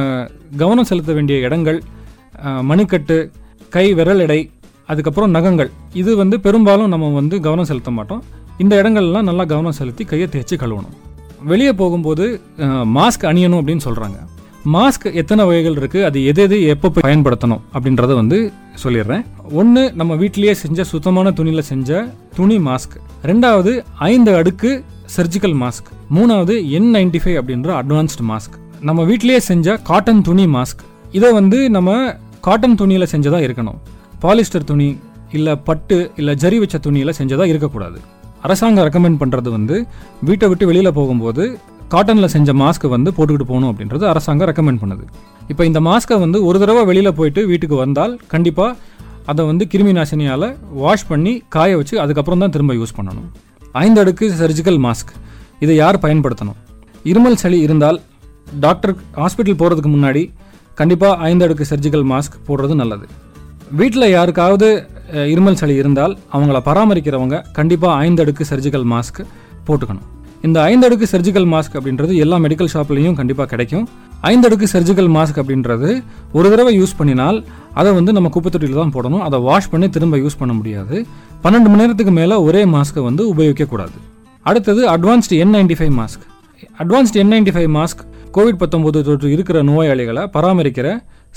[SPEAKER 6] கவனம் செலுத்த வேண்டிய இடங்கள் மணிக்கட்டு கை விரல் எடை அதுக்கப்புறம் நகங்கள் இது வந்து பெரும்பாலும் நம்ம வந்து கவனம் செலுத்த மாட்டோம். இந்த இடங்கள்லாம் நல்லா கவனம் செலுத்தி கையை தேய்ச்சி கழுவணும். வெளியே போகும்போது மாஸ்க் அணியணும் அப்படின்னு சொல்கிறாங்க மாஸ்க் எத்தனை வகைகள் இருக்குது அது எது எது எப்போ பயன்படுத்தணும் அப்படின்றத வந்து சொல்லிடுறேன். ஒன்று நம்ம வீட்டிலேயே செஞ்ச சுத்தமான துணியில் செஞ்ச துணி மாஸ்க். ரெண்டாவது ஐந்து அடுக்கு சர்ஜிக்கல் மாஸ்க் மூணாவது என் நைன்டி ஃபைவ் அப்படின்ற அட்வான்ஸ்டு மாஸ்க் நம்ம வீட்டிலேயே செஞ்ச காட்டன் துணி மாஸ்க் இதை வந்து நம்ம காட்டன் துணியில் செஞ்சதாக இருக்கணும். பாலிஸ்டர் துணி இல்லை பட்டு இல்லை ஜரி வச்ச துணியில் செஞ்சதாக இருக்கக்கூடாது. அரசாங்கம் ரெக்கமெண்ட் பண்ணுறது வந்து வீட்டை விட்டு வெளியில் போகும்போது காட்டனில் செஞ்ச மாஸ்க் வந்து போட்டுக்கிட்டு போகணும் அப்படின்றது அரசாங்கம் ரெக்கமெண்ட் பண்ணுது. இப்போ இந்த மாஸ்க்கை வந்து ஒரு தடவை வெளியில் போயிட்டு வீட்டுக்கு வந்தால் கண்டிப்பாக அதை வந்து கிருமி நாசினியால் வாஷ் பண்ணி காய வச்சு அதுக்கப்புறம் தான் திரும்ப யூஸ் பண்ணணும். ஐந்து அடுக்கு சர்ஜிக்கல் மாஸ்க் இதை யார் பயன்படுத்தணும்? இருமல் சளி இருந்தால் டாக்டர் ஹாஸ்பிட்டல் போகிறதுக்கு முன்னாடி கண்டிப்பாக ஐந்து அடுக்கு சர்ஜிக்கல் மாஸ்க் போடுறது நல்லது. வீட்டில் யாருக்காவது இருமல் சளி இருந்தால் அவங்கள பராமரிக்கிறவங்க கண்டிப்பாக ஐந்து அடுக்கு சர்ஜிக்கல் மாஸ்க் போட்டுக்கணும். இந்த ஐந்து அடுக்கு சர்ஜிக்கல் மாஸ்க் அப்படின்றது எல்லா மெடிக்கல் ஷாப்லேயும் கண்டிப்பாக கிடைக்கும். ஐந்தடுக்கு சர்ஜிக்கல் மாஸ்க் அப்படின்றது ஒரு தடவை யூஸ் பண்ணினால் அதை வந்து நம்ம குப்பைத்தொட்டியில் தான் போடணும். அதை வாஷ் பண்ணி திரும்ப யூஸ் பண்ண முடியாது. பன்னெண்டு மணி நேரத்துக்கு மேலே ஒரே மாஸ்க்கை வந்து உபயோகிக்கக்கூடாது அடுத்தது advanced N ninety five mask advanced N ninety five mask COVID பத்தொம்போது தொற்று இருக்கிற நோயாளிகளை பராமரிக்கிற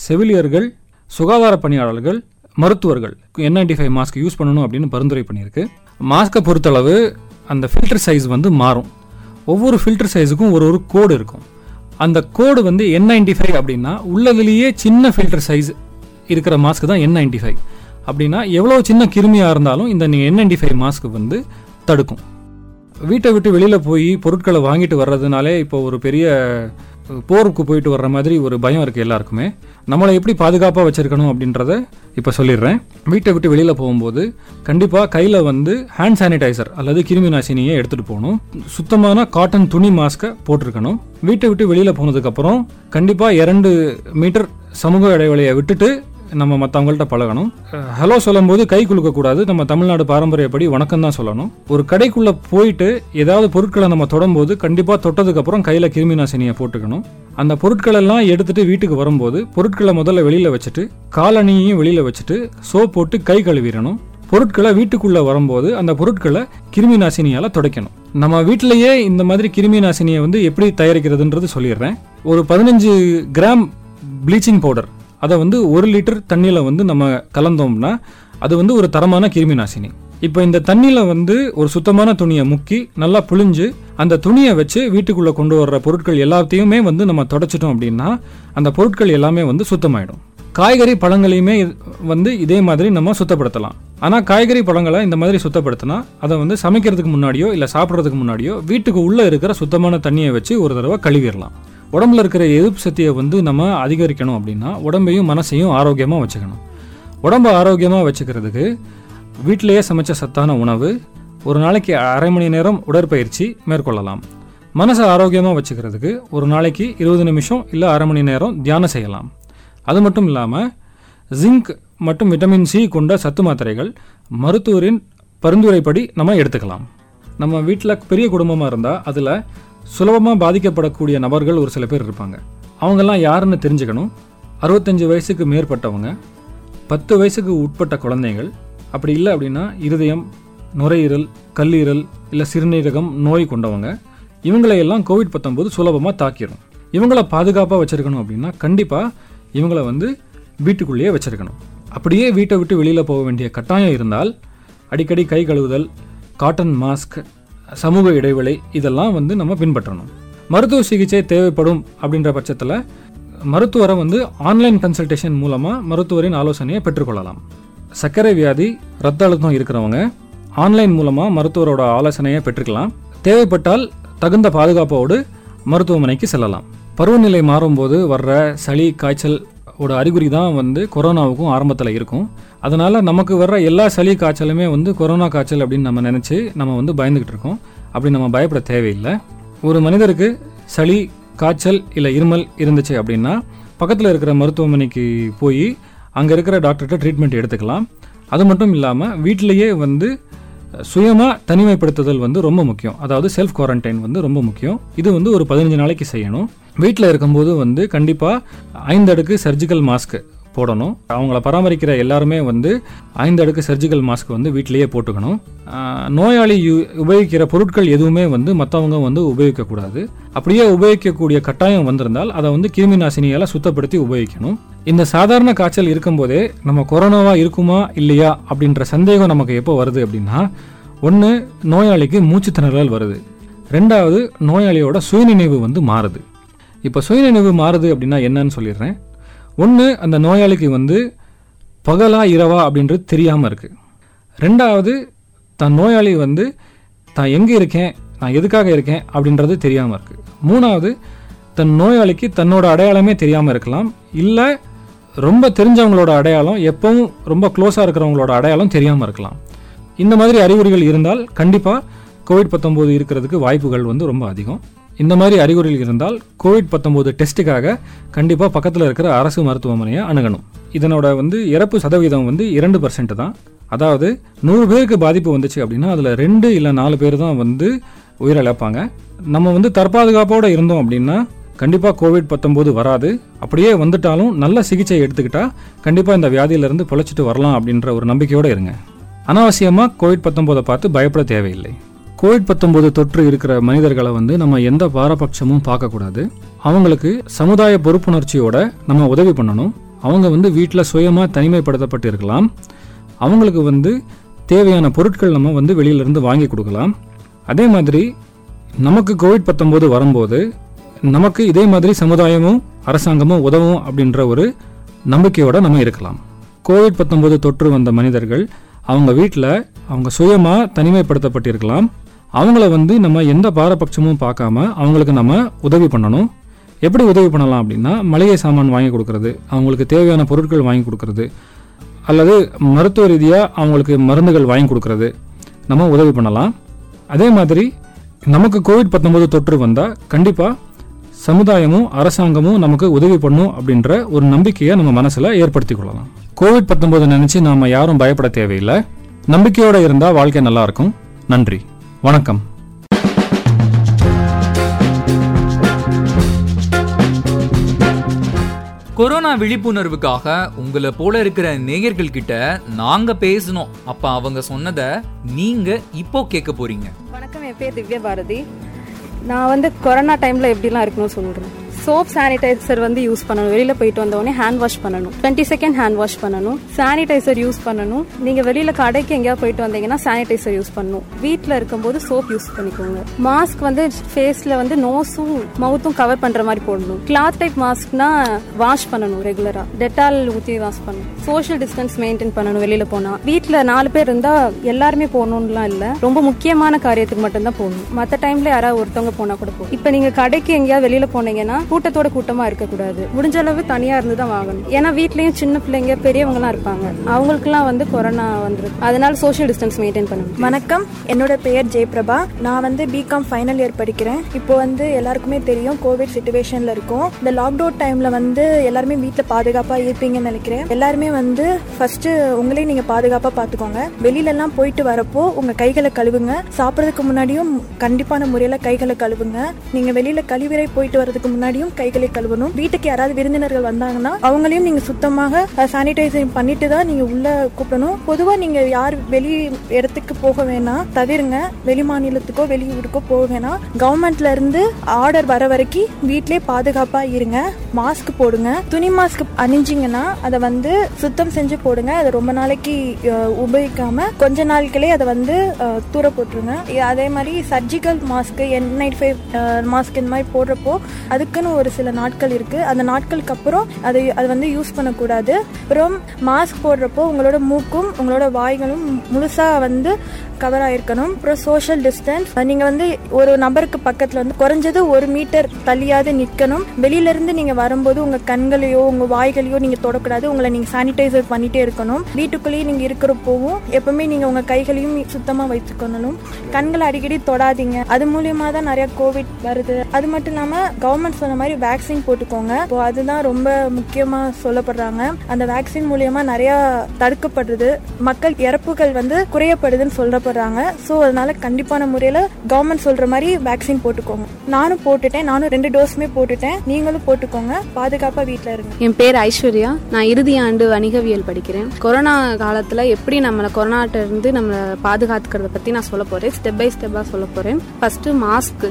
[SPEAKER 6] செவிலியர்கள் சுகாதார பணியாளர்கள் மருத்துவர்கள் N ninety five mask use பண்ணணும் அப்படின்னு பரிந்துரை பண்ணியிருக்கு. மாஸ்க்கை பொறுத்தளவு அந்த ஃபில்டர் சைஸ் வந்து மாறும். ஒவ்வொரு ஃபில்டர் சைஸுக்கும் ஒரு ஒரு கோடு இருக்கும். அந்த கோடு வந்து என் நைன்டி ஃபைவ் அப்படின்னா உள்ளதுலேயே சின்ன ஃபில்டர் சைஸ் இருக்கிற மாஸ்க் தான் என் நைன்டி ஃபைவ் அப்படின்னா எவ்வளோ சின்ன கிருமியாக இருந்தாலும் இந்த நீங்கள் என் நைன்டி ஃபைவ் மாஸ்க்கு வந்து தடுக்கும். வீட்டை விட்டு வெளியில் போய் பொருட்களை வாங்கிட்டு வர்றதுனாலே இப்போ ஒரு பெரிய போருக்கு போயிட்டு வர்ற மாதிரி ஒரு பயம் இருக்குது எல்லாருக்குமே. நம்மளை எப்படி பாதுகாப்பாக வச்சுருக்கணும் அப்படின்றத இப்போ சொல்லிடுறேன். வீட்டை விட்டு வெளியில் போகும்போது கண்டிப்பாக கையில் வந்து ஹேண்ட் சானிடைசர் அல்லது கிருமி நாசினியை எடுத்துகிட்டு போகணும். சுத்தமான காட்டன் துணி மாஸ்க்கை போட்டிருக்கணும். வீட்டை விட்டு வெளியில் போனதுக்கப்புறம் கண்டிப்பாக இரண்டு மீட்டர் சமூக இடைவெளியை விட்டுட்டு நம்ம மற்றவங்கள்ட்ட பழகணும். ஹலோ சொல்லும்போது கை குலுக்கக்கூடாது நம்ம தமிழ்நாடு பாரம்பரியப்படி வணக்கம் தான் சொல்லணும். ஒரு கடைக்குள்ளே போயிட்டு ஏதாவது பொருட்களை நம்ம தொடும்போது கண்டிப்பாக தொட்டதுக்கப்புறம் கையில் கிருமி நாசினியை போட்டுக்கணும். அந்த பொருட்களெல்லாம் எடுத்துட்டு வீட்டுக்கு வரும்போது பொருட்களை முதல்ல வெளியில் வச்சுட்டு காலணியையும் வெளியில் வச்சுட்டு சோப் போட்டு கை கழுவிடணும். பொருட்களை வீட்டுக்குள்ளே வரும்போது அந்த பொருட்களை கிருமி நாசினியால் துடைக்கணும். நம்ம வீட்டிலேயே இந்த மாதிரி கிருமி நாசினியை வந்து எப்படி தயாரிக்கிறதுன்றது சொல்லிடுறேன். ஒரு பதினஞ்சு கிராம் ப்ளீச்சிங் பவுடர். அதை வந்து ஒரு லிட்டர் தண்ணியில் வந்து நம்ம கலந்தோம்னா அது வந்து ஒரு தரமான கிருமி நாசினி. இப்போ இந்த தண்ணியில் வந்து ஒரு சுத்தமான துணியை முக்கி நல்லா புழிஞ்சு அந்த துணியை வச்சு வீட்டுக்குள்ளே கொண்டு வர்ற பொருட்கள் எல்லாத்தையுமே வந்து நம்ம தொடச்சிட்டோம் அப்படின்னா அந்த பொருட்கள் எல்லாமே வந்து சுத்தமாயிடும். காய்கறி பழங்களையுமே வந்து இதே மாதிரி நம்ம சுத்தப்படுத்தலாம். ஆனால் காய்கறி பழங்களை இந்த மாதிரி சுத்தப்படுத்தினா அதை வந்து சமைக்கிறதுக்கு முன்னாடியோ இல்லை சாப்பிட்றதுக்கு முன்னாடியோ வீட்டுக்கு உள்ளே இருக்கிற சுத்தமான தண்ணியை வச்சு ஒரு தடவை கழுவிடலாம். உடம்புல இருக்கிற எதிர்ப்பு சக்தியை வந்து நம்ம அதிகரிக்கணும் அப்படின்னா உடம்பையும் மனசையும் ஆரோக்கியமாக வச்சுக்கணும். உடம்பை ஆரோக்கியமாக வச்சுக்கிறதுக்கு வீட்டிலேயே சமைச்ச சத்தான உணவு ஒரு நாளைக்கு அரை மணி நேரம் உடற்பயிற்சி மேற்கொள்ளலாம். மனசை ஆரோக்கியமாக வச்சுக்கிறதுக்கு ஒரு நாளைக்கு இருபது நிமிஷம் இல்லை அரை மணி நேரம் தியானம் செய்யலாம். அது மட்டும் இல்லாமல் ஜிங்க் மற்றும் விட்டமின் சி கொண்ட சத்து மாத்திரைகள் மருத்துவரின் பரிந்துரைப்படி நம்ம எடுத்துக்கலாம். நம்ம வீட்டில் பெரிய குடும்பமாக இருந்தால் அதில் சுலபமாக பாதிக்கப்படக்கூடிய நபர்கள் ஒரு சில பேர் இருப்பாங்க. அவங்கெல்லாம் யாருன்னு தெரிஞ்சுக்கணும். அறுபத்தஞ்சு வயசுக்கு மேற்பட்டவங்க பத்து வயசுக்கு உட்பட்ட குழந்தைகள். அப்படி இல்லை அப்படின்னா இருதயம் நுரையீரல் கல்லீரல் இல்லை சிறுநீரகம் நோய் கொண்டவங்க. இவங்களையெல்லாம் கோவிட் பத்தொம்போது சுலபமாக தாக்கிடும் இவங்கள பாதுகாப்பாக வச்சுருக்கணும் அப்படின்னா கண்டிப்பாக இவங்களை வந்து வீட்டுக்குள்ளேயே வச்சுருக்கணும். அப்படியே வீட்டை விட்டு வெளியில் போக வேண்டிய கட்டாயம் இருந்தால் அடிக்கடி கை கழுவுதல் காட்டன் மாஸ்க் சமூக இடைவெளி இதெல்லாம் வந்து நம்ம பின்பற்றணும். மருத்துவ சிகிச்சை தேவைப்படும் அப்படின்ற பட்சத்தில் மருத்துவரை வந்து ஆன்லைன் கன்சல்டேஷன் மூலமாக மருத்துவரின் ஆலோசனையை பெற்றுக்கொள்ளலாம். சர்க்கரை வியாதி ரத்த அழுத்தம் இருக்கிறவங்க ஆன்லைன் மூலமாக மருத்துவரோட ஆலோசனையை பெற்றுக்கலாம். தேவைப்பட்டால் தகுந்த பாதுகாப்போடு மருத்துவமனைக்கு செல்லலாம். பருவநிலை மாறும்போது வர்ற சளி காய்ச்சல் ஓட அறிகுறி தான் வந்து கொரோனாவுக்கும் ஆரம்பத்தில் இருக்கும். அதனால் நமக்கு வர்ற எல்லா சளி காய்ச்சலுமே வந்து கொரோனா காய்ச்சல் அப்படின்னு நம்ம நினச்சி நம்ம வந்து பயந்துக்கிட்டு இருக்கோம். அப்படி நம்ம பயப்பட தேவையில்லை. ஒரு மனிதருக்கு சளி காய்ச்சல் இல்லை இருமல் இருந்துச்சு அப்படின்னா பக்கத்தில் இருக்கிற மருத்துவமனைக்கு போய் அங்கே இருக்கிற டாக்டர்கிட்ட ட்ரீட்மெண்ட் எடுத்துக்கலாம். அது மட்டும் இல்லாமல் வீட்டிலையே வந்து சுயமாக தனிமைப்படுத்துதல் வந்து ரொம்ப முக்கியம். அதாவது செல்ஃப் குவாரண்டைன் வந்து ரொம்ப முக்கியம். இது வந்து ஒரு பதினஞ்சு நாளைக்கு செய்யணும். வீட்டில் இருக்கும்போது வந்து கண்டிப்பாக ஐந்து அடுக்கு சர்ஜிக்கல் மாஸ்க் போடணும். அவங்கள பராமரிக்கிற எல்லாருமே வந்து ஐந்து அடுக்கு சர்ஜிக்கல் மாஸ்க் வந்து வீட்டிலேயே போட்டுக்கணும். நோயாளி உபயோகிக்கிற பொருட்கள் எதுவுமே வந்து மற்றவங்க வந்து உபயோகிக்கக்கூடாது அப்படியே உபயோகிக்கக்கூடிய கட்டாயம் வந்திருந்தால் அதை வந்து கிருமி நாசினியால் சுத்தப்படுத்தி உபயோகிக்கணும். இந்த சாதாரண காய்ச்சல் இருக்கும்போதே நம்ம கொரோனாவா இருக்குமா இல்லையா அப்படின்ற சந்தேகம் நமக்கு எப்போ வருது அப்படின்னா ஒன்று நோயாளிக்கு மூச்சு திணறல் வருது. ரெண்டாவது நோயாளியோட சுயநினைவு வந்து மாறுது. இப்போ சுயநினைவு மாறுது அப்படின்னா என்னன்னு சொல்லிடுறேன். ஒன்று அந்த நோயாளிக்கு வந்து பகலா இரவா அப்படின்றது தெரியாமல் இருக்குது ரெண்டாவது தன் நோயாளி வந்து தான் எங்கே இருக்கேன்? நான் எதுக்காக இருக்கேன்? அப்படின்றது தெரியாமல் இருக்குது மூணாவது தன் நோயாளிக்கு தன்னோட அடையாளமே தெரியாமல் இருக்கலாம். இல்லை ரொம்ப தெரிஞ்சவங்களோட அடையாளம் எப்பவும் ரொம்ப க்ளோஸாக இருக்கிறவங்களோட அடையாளம் தெரியாமல் இருக்கலாம். இந்த மாதிரி அறிகுறிகள் இருந்தால் கண்டிப்பாக கோவிட் பத்தொம்போது இருக்கிறதுக்கு வாய்ப்புகள் வந்து ரொம்ப அதிகம். இந்த மாதிரி அறிகுறிகள் இருந்தால் கோவிட் பத்தொம்போது டெஸ்ட்டுக்காக கண்டிப்பாக பக்கத்தில் இருக்கிற அரசு மருத்துவமனையை அணுகணும். இதனோட வந்து இறப்பு சதவீதம் வந்து இரண்டு பர்சன்ட் தான். அதாவது நூறு பேருக்கு பாதிப்பு வந்துச்சு அப்படின்னா அதில் ரெண்டு இல்லை நாலு பேர் தான் வந்து உயிரிழப்பாங்க. நம்ம வந்து தற்பாதுகாப்போடு இருந்தோம் அப்படின்னா கண்டிப்பாக கோவிட் பத்தொம்போது வராது. அப்படியே வந்துட்டாலும் நல்ல சிகிச்சை எடுத்துக்கிட்டால் கண்டிப்பாக இந்த வியாதியிலிருந்து பொழைச்சிட்டு வரலாம் அப்படின்ற ஒரு நம்பிக்கையோடு இருங்க. அனாவசியமாக கோவிட் பத்தொம்போதை பார்த்து பயப்பட தேவையில்லை. கோவிட் பத்தொம்போது தொற்று இருக்கிற மனிதர்களை வந்து நம்ம எந்த பாரபட்சமும் பார்க்கக்கூடாது. அவங்களுக்கு சமுதாய பொறுப்புணர்ச்சியோட நம்ம உதவி பண்ணணும். அவங்க வந்து வீட்டில் சுயமாக தனிமைப்படுத்தப்பட்டு இருக்கலாம். அவங்களுக்கு வந்து தேவையான பொருட்கள் நம்ம வந்து வெளியிலேருந்து வாங்கி கொடுக்கலாம். அதே மாதிரி நமக்கு கோவிட் பத்தொம்போது வரும்போது நமக்கு இதே மாதிரி சமுதாயமும் அரசாங்கமும் உதவும் அப்படின்ற ஒரு நம்பிக்கையோடு நம்ம இருக்கலாம். கோவிட் பத்தொம்போது தொற்று வந்த மனிதர்கள் அவங்க வீட்டில் அவங்க சுயமாக தனிமைப்படுத்தப்பட்டிருக்கலாம் அவங்கள வந்து நம்ம எந்த பாரபட்சமும் பார்க்காம அவங்களுக்கு நம்ம உதவி பண்ணணும். எப்படி உதவி பண்ணலாம் அப்படின்னா மளிகை சாமான் வாங்கி கொடுக்கறது அவங்களுக்கு தேவையான பொருட்கள் வாங்கி கொடுக்கறது அல்லது மருத்துவ ரீதியாக அவங்களுக்கு மருந்துகள் வாங்கி கொடுக்கறது நம்ம உதவி பண்ணலாம். அதே மாதிரி நமக்கு கோவிட் பத்தொம்போது தொற்று வந்தால் கண்டிப்பாக சமுதாயமும் அரசாங்கமும் நமக்கு உதவி பண்ணும் அப்படின்ற ஒரு நம்பிக்கையை நம்ம மனசில் ஏற்படுத்தி கொள்ளலாம். கோவிட் பத்தொம்போது நினச்சி நாம் யாரும் பயப்பட தேவையில்லை. நம்பிக்கையோடு இருந்தால் வாழ்க்கை நல்லாயிருக்கும் நன்றி. வணக்கம்.
[SPEAKER 1] கொரோனா விழிப்புணர்வுக்காக உங்களை போல இருக்கிற நேயர்கள் கிட்ட நாங்க பேசணும். அப்ப அவங்க சொன்னதை நீங்க இப்போ கேட்க போறீங்க.
[SPEAKER 7] வணக்கம் என் பேர் திவ்யா பாரதி நான் வந்து கொரோனா டைம்ல எப்படிலாம் இருக்கணும்னு சொல்றேன் சோப் சானிடைசர் வந்து யூஸ் பண்ணணும். வெளியில போயிட்டு வந்தோடனே ஹேண்ட் வாஷ் பண்ணணும். டுவெண்ட்டி செகண்ட் ஹேண்ட் வாஷ் பண்ணணும். சானிடைசர் யூஸ் பண்ணணும். நீங்க வெளியில கடைக்கு எங்கேயாவது போயிட்டு வந்தீங்கன்னா சானிடைசர் யூஸ் பண்ணணும். வீட்டில் இருக்கும்போது சோப் யூஸ் பண்ணிக்கோங்க. மாஸ்க் வந்து ஃபேஸ்ல வந்து நோஸும் மவுத்தும் கவர் பண்ற மாதிரி போடணும். கிளாத் டைப் மாஸ்க்னா வாஷ் பண்ணணும் ரெகுலரா டெட்டால் ஊற்றி வாஷ் பண்ணணும். சோஷியல் டிஸ்டன்ஸ் மெயின்டைன் பண்ணணும் வெளியில போனா. வீட்டில் நாலு பேர் இருந்தா எல்லாருமே போகணும்லாம் இல்ல. ரொம்ப முக்கியமான காரியத்துக்கு மட்டும்தான் போகணும். மற்ற டைம்ல யாராவது ஒருத்தவங்க போனா கூட போகும் இப்போ நீங்க கடைக்கு எங்கேயாவது வெளியில போனீங்கன்னா கூட்டத்தோட கூட்டமா இருக்கக்கூடாது. முடிஞ்ச அளவு தனியா இருந்து தான் வாங்கணும். ஏன்னா வீட்லயும் சின்ன பிள்ளைங்க பெரியவங்கலாம் இருப்பாங்க. அவங்களுக்குலாம் வந்து கொரோனா வந்துருக்கு. அதனால சோஷியல் டிஸ்டன்ஸ் மெயின்டைன் பண்ணணும்.
[SPEAKER 8] வணக்கம். என்னோட பெயர் ஜெயபிரபா. நான் வந்து பிகாம் ஃபைனல் இயர் படிக்கிறேன். இப்போ வந்து எல்லாருக்குமே தெரியும் கோவிட் சுச்சுவேஷன்ல இருக்கும். இந்த லாக்டவுன் டைம்ல வந்து எல்லாருமே வீட்டில் பாதுகாப்பா இருப்பீங்கன்னு நினைக்கிறேன். எல்லாருமே வந்து ஃபர்ஸ்ட் உங்களே நீங்க பாதுகாப்பா பாத்துக்கோங்க. வெளியில எல்லாம் போயிட்டு வரப்போ உங்க கைகளை கழுவுங்க. சாப்பிட்றதுக்கு முன்னாடியும் கண்டிப்பான முறையில கைகளை கழுவுங்க. நீங்க வெளியில கழிவறை போயிட்டு வரதுக்கு முன்னாடி முன்னாடியும் கைகளை கழுவணும். வீட்டுக்கு யாராவது விருந்தினர்கள் வந்தாங்கன்னா அவங்களையும் நீங்க சுத்தமாக சானிடைசர் பண்ணிட்டு தான் நீங்க உள்ள கூப்பிடணும். பொதுவா நீங்க யார் வெளி இடத்துக்கு போக வேணாம் தவிருங்க. வெளி மாநிலத்துக்கோ வெளி ஊருக்கோ போக வேணாம் கவர்மெண்ட்ல இருந்து ஆர்டர் வர வரைக்கும் வீட்லயே பாதுகாப்பா இருங்க. மாஸ்க் போடுங்க. துணி மாஸ்க் அணிஞ்சிங்கன்னா அதை வந்து சுத்தம் செஞ்சு போடுங்க. அதை ரொம்ப நாளைக்கு உபயோகிக்காம கொஞ்ச நாட்களே அதை வந்து தூர போட்டுருங்க. அதே மாதிரி surgical mask N ninety five mask இந்த மாதிரி போடுறப்போ அதுக்குன்னு ஒரு சில நாட்கள் இருக்குது அந்த நாட்களுக்கு அப்புறம் அதை அது வந்து யூஸ் பண்ணக்கூடாது. அப்புறம் மாஸ்க் போடுறப்போ உங்களோட மூக்கும் உங்களோட வாய்களும் முழுசாக வந்து கவர் ஆயிருக்கணும். அப்புறம் சோஷியல் டிஸ்டன்ஸ் நீங்கள் வந்து ஒரு நபருக்கு பக்கத்தில் வந்து குறைஞ்சது ஒரு மீட்டர் தள்ளியாவது நிற்கணும் வெளியில இருந்து வரும்போது உங்கள் கண்களையோ உங்கள் வாய்களையோ நீங்கள் தொடக்கூடாது. உங்களை நீங்கள் சானிடைசர் பண்ணிகிட்டே இருக்கணும். வீட்டுக்குள்ளேயே நீங்கள் இருக்கிறப்போவும் எப்பவுமே நீங்கள் உங்கள் கைகளையும் சுத்தமாக வைத்துக்கொள்ளணும். கண்களை அடிக்கடி தொடாதீங்க. அது மூலியமாக தான் நிறையா கோவிட் வருது. அது மட்டும் இல்லாமல் கவர்மெண்ட் சொன்ன மாதிரி வேக்சின் போட்டுக்கோங்க. இப்போ அதுதான் ரொம்ப முக்கியமா சொல்லப்படுறாங்க. அந்த வேக்சின் மூலியமா நிறைய தடுக்கப்படுது. மக்கள் இறப்புகள் வந்து குறையப்படுதுன்னு சொல்லப்படுறாங்க. ஸோ அதனால கண்டிப்பான முறையில கவர்மெண்ட் சொல்ற மாதிரி வேக்சின் போட்டுக்கோங்க. நானும் போட்டுட்டேன். நானும் ரெண்டு டோஸுமே போட்டுட்டேன். நீங்களும் போட்டுக்கோங்க. பாதுகாப்பா வீட்டில் இருங்க.
[SPEAKER 7] என் பேர் ஐஸ்வர்யா. நான் இறுதி ஆண்டு வணிகவியல் படிக்கிறேன். கொரோனா காலத்துல எப்படி நம்மளை கொரோனாட்ட இருந்து நம்மளை பாதுகாத்துக்கிறத பத்தி நான் சொல்ல போறேன். ஸ்டெப் பை ஸ்டெப்பா சொல்ல போறேன். ஃபர்ஸ்ட் மாஸ்க்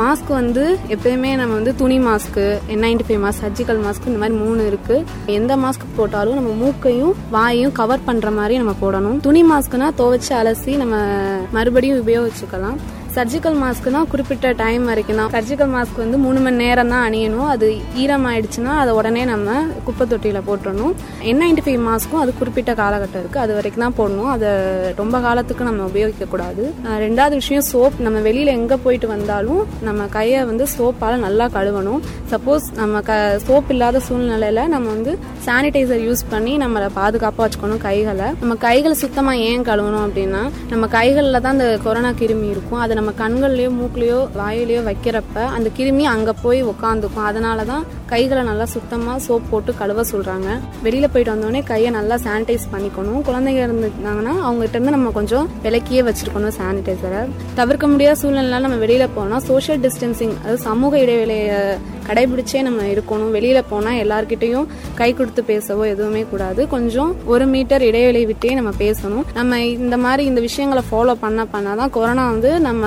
[SPEAKER 7] மாஸ்க் வந்து எப்பயுமே நம்ம வந்து துணி mask N ninety five mask surgical mask இந்த மாதிரி மூணு இருக்கு. எந்த மாஸ்க் போட்டாலும் நம்ம மூக்கையும் வாயையும் கவர் பண்ற மாதிரி நம்ம போடணும். துணி மாஸ்க்னா துவைச்சு அலசி நம்ம மறுபடியும் உபயோகிச்சுக்கலாம். சர்ஜிக்கல் மாஸ்க்னா குறிப்பிட்ட டைம் வரைக்கும் தான் சர்ஜிக்கல் மாஸ்க் வந்து மூணு மணி நேரம் தான் அணியணும். அது ஈரம் ஆயிடுச்சுன்னா அதை உடனே நம்ம குப்பை தொட்டியில் போட்டுடணும் என் நைன்டி ஃபைவ் மாஸ்க்கும் அது குறிப்பிட்ட காலகட்டம் இருக்கு. அது வரைக்கும் தான் போடணும். அதை ரொம்ப காலத்துக்கு நம்ம உபயோகிக்க கூடாது ரெண்டாவது விஷயம் சோப். நம்ம வெளியில எங்க போயிட்டு வந்தாலும் நம்ம கையை வந்து சோப்பால நல்லா கழுவணும். சப்போஸ் நம்ம க சோப் இல்லாத சூழ்நிலையில நம்ம வந்து சானிடைசர் யூஸ் பண்ணி நம்மளை பாதுகாப்பாக வச்சுக்கணும் கைகளை. நம்ம கைகளை சுத்தமாக ஏன் கழுவணும் அப்படின்னா நம்ம கைகளில் தான் அந்த கொரோனா கிருமி இருக்கும். அதை நம்ம நம்ம கண்கள்லையோ மூக்குலையோ வாயிலையோ வைக்கிறப்ப அந்த கிருமி அங்கே போய் உட்காந்துக்கும் அதனால தான் கைகளை நல்லா சுத்தமாக சோப் போட்டு கழுவ சொல்கிறாங்க வெளியில் போயிட்டு வந்தோடனே கையை நல்லா சானிடைஸ் பண்ணிக்கணும். குழந்தைங்க இருந்துருந்தாங்கன்னா அவங்ககிட்ட இருந்து நம்ம கொஞ்சம் விலக்கியே வச்சிருக்கணும் சானிடைசரை தவிர்க்க முடியாத சூழ்நிலை நம்ம வெளியில் போனால் சோஷியல் டிஸ்டன்சிங் அதாவது சமூக இடைவெளியை கடைபிடிச்சே நம்ம இருக்கணும். வெளியில் போனால் எல்லார்கிட்டையும் கை கொடுத்து பேசவோ எதுவுமே கூடாது. கொஞ்சம் ஒரு மீட்டர் இடைவெளி விட்டே நம்ம பேசணும். நம்ம இந்த மாதிரி இந்த விஷயங்களை ஃபாலோ பண்ண பண்ணாதான் கொரோனா வந்து நம்ம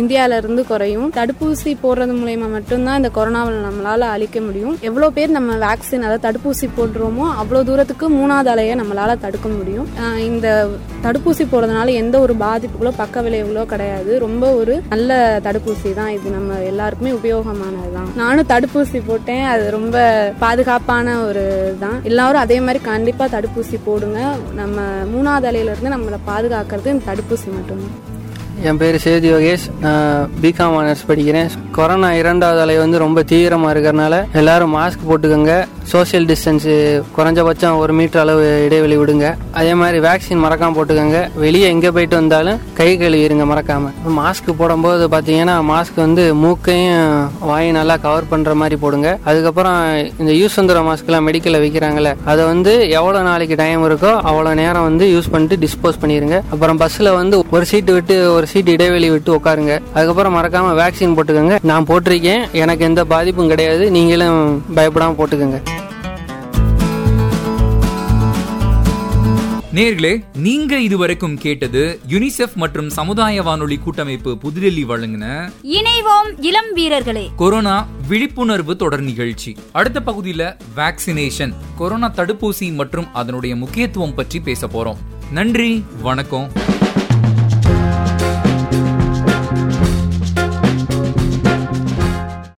[SPEAKER 7] இந்தியாவிலேருந்து குறையும். தடுப்பூசி போடுறது மூலயமா மட்டும்தான் இந்த கொரோனாவை நம்மளால் அழிக்க முடியும். எவ்வளோ பேர் நம்ம வேக்சின் அதாவது தடுப்பூசி போடுறோமோ அவ்வளோ தூரத்துக்கு மூணாவது அலையை நம்மளால் தடுக்க முடியும். இந்த தடுப்பூசி போடுறதுனால எந்த ஒரு பாதிப்புகளோ பக்க விளைவுகளோ கிடையாது. ரொம்ப ஒரு நல்ல தடுப்பூசி தான். இது நம்ம எல்லாருக்குமே உபயோகமானது தான் நானும் தடுப்பூசி போட்டேன். அது ரொம்ப பாதுகாப்பான ஒரு தான் எல்லாரும் அதே மாதிரி கண்டிப்பாக தடுப்பூசி போடுங்க. நம்ம மூணாவது அலையிலேருந்து நம்மளை பாதுகாக்கிறது இந்த தடுப்பூசி மட்டும்தான்.
[SPEAKER 9] என் பேர் சேதி யோகேஷ். நான் பிகாம் ஆனர்ஸ் படிக்கிறேன். கொரோனா இரண்டாவது அலை வந்து ரொம்ப தீவிரமாக இருக்கிறனால எல்லாரும் மாஸ்க் போட்டுக்கோங்க. சோஷியல் டிஸ்டன்ஸு குறைஞ்சபட்சம் ஒரு மீட்டர் அளவு இடைவெளி விடுங்க. அதே மாதிரி வேக்சின் மறக்காமல் போட்டுக்கோங்க. வெளியே எங்கே போயிட்டு வந்தாலும் கை கழுவிடுங்க மறக்காமல் மாஸ்க் போடும்போது பார்த்தீங்கன்னா மாஸ்க் வந்து மூக்கையும் வாயும் நல்லா கவர் பண்ணுற மாதிரி போடுங்க. அதுக்கப்புறம் இந்த யூஸ் வந்துற மாஸ்க்லாம் மெடிக்கலில் விற்கிறாங்கல்ல அதை வந்து எவ்வளோ நாளைக்கு டைம் இருக்கோ அவ்வளோ நேரம் வந்து யூஸ் பண்ணிட்டு டிஸ்போஸ் பண்ணிடுங்க அப்புறம் பஸ்ஸில் வந்து ஒரு சீட்டு விட்டு ஒரு சீட் இடைவெளி விட்டு உட்காருங்க. அதுக்கப்புறம் மறக்காமல் வேக்சின் போட்டுக்கோங்க. நான் போட்டிருக்கேன். எனக்கு எந்த பாதிப்பும் கிடையாது. நீங்களும் பயப்படாமல் போட்டுக்கோங்க.
[SPEAKER 1] நேர்களே நீங்க இதுவரைக்கும் கேட்டது யுனிசெஃப் மற்றும் சமுதாய வானொலி கூட்டமைப்பு புதுடெல்லி வழங்கின
[SPEAKER 2] இணைவோம் இளம் வீரர்களே.
[SPEAKER 1] கொரோனா விழிப்புணர்வு தொடர் நிகழ்ச்சி. அடுத்த பகுதியில வேக்சினேஷன் கொரோனா தடுப்பூசி மற்றும் அதனுடைய முக்கியத்துவம் பற்றி பேச போறோம். நன்றி வணக்கம்.